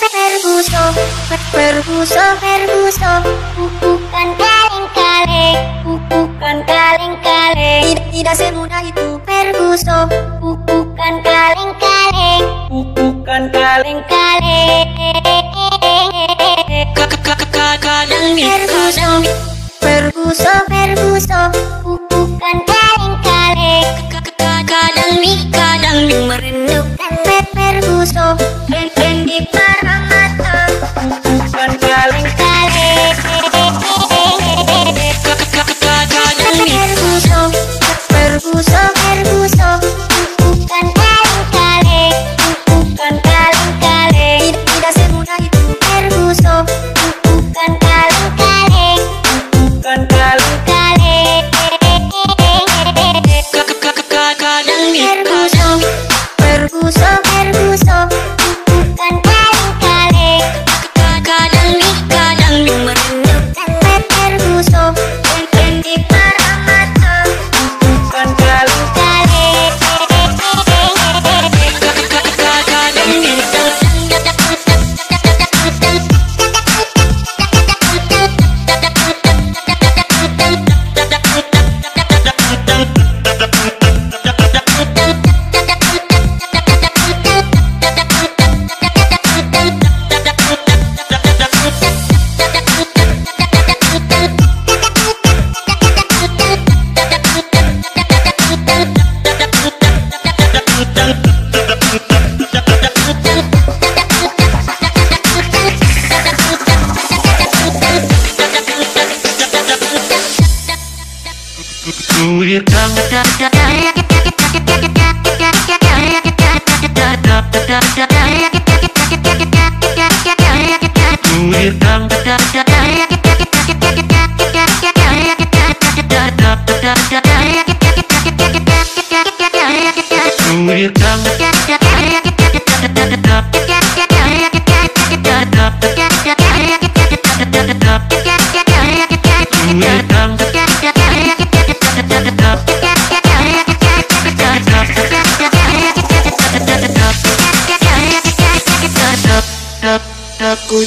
Ferguso, Ferguso, Ferguso, bukan kaleng kaleng, bukan kaleng kaleng. Tidak, tidak semudah itu Ferguso, bukan kaleng kaleng, bukan kaleng kaleng. Kadang Ferguso, Ferguso, Ferguso. da da da da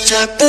chapter.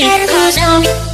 你可笑。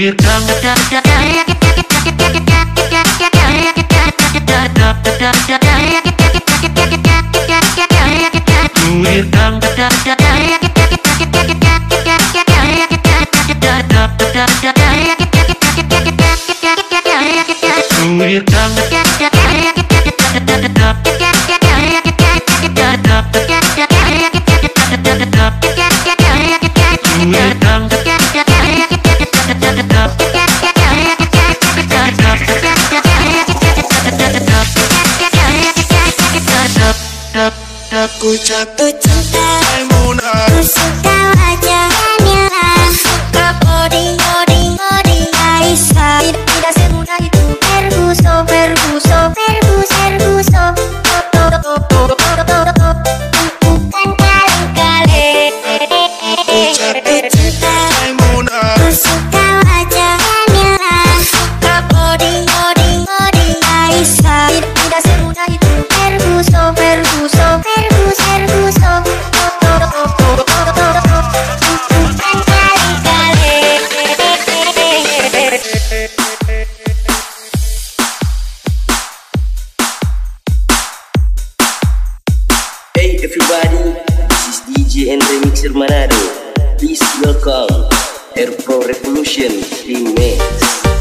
you come? Do you come? Do you come? chạm tôi chân ta Em muốn anh Mr. Manado Please welcome Air Pro Revolution Remix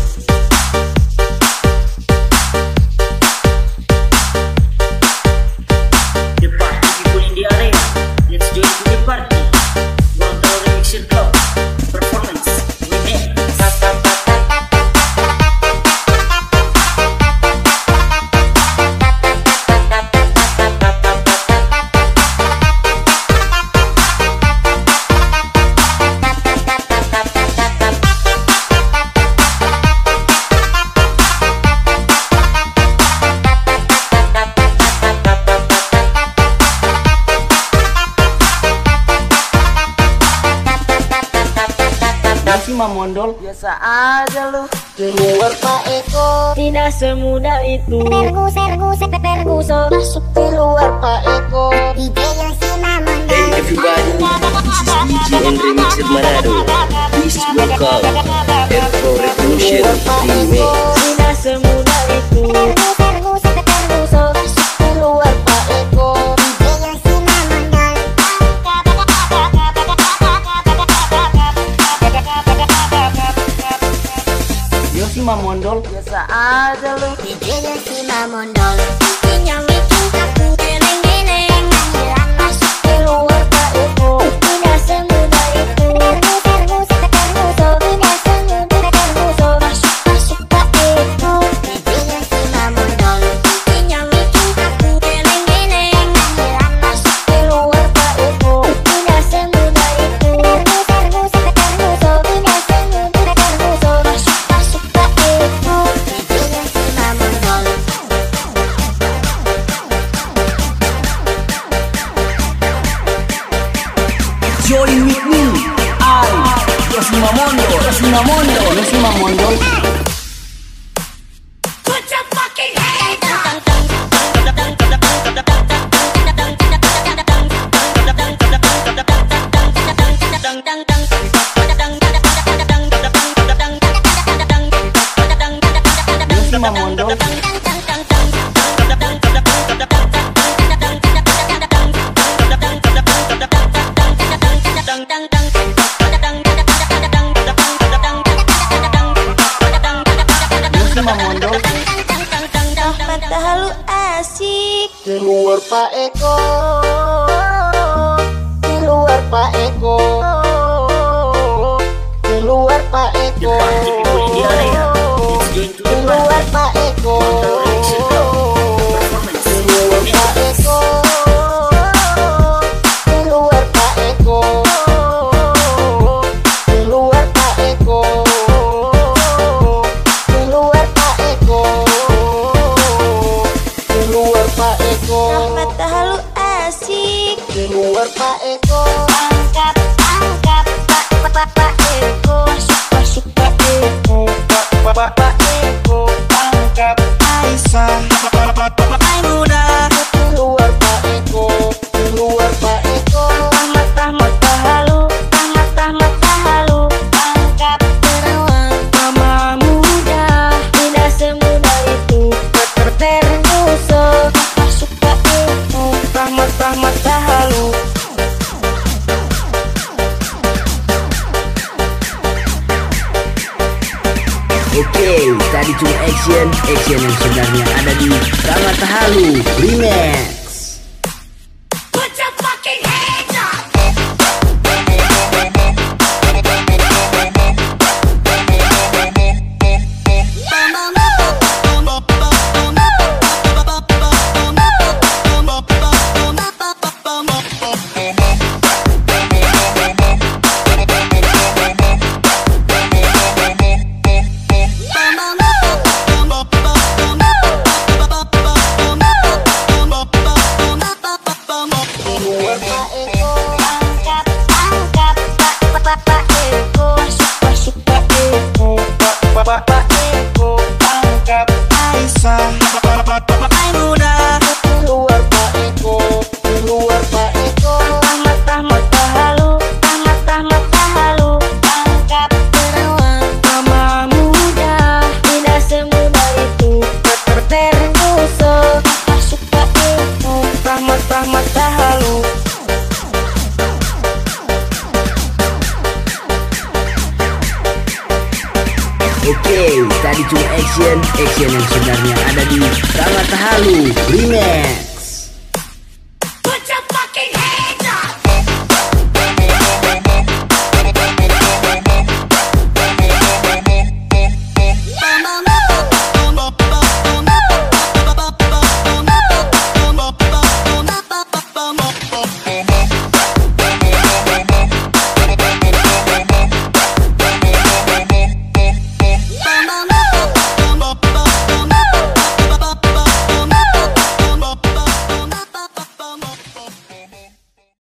sih Mamondol? Biasa aja lu. Keluar Pak Eko. Tidak semudah itu. Pergu sergu sepepergu so Masuk keluar Pak Eko. DJ Yosi Mamondol Hey everybody. This is DJ and Remix Manado. Please welcome Air Revolution Remix. Tidak semudah Di luar Pak Eko. Di luar Pak Eko. Di luar Pak Eko. Di luar Pak Eko. party Oke, tadi cuma action, action yang sebenarnya ada di Ramad Halu Remix. Cuma action, action yang sebenarnya ada di Ramad Halu Remix.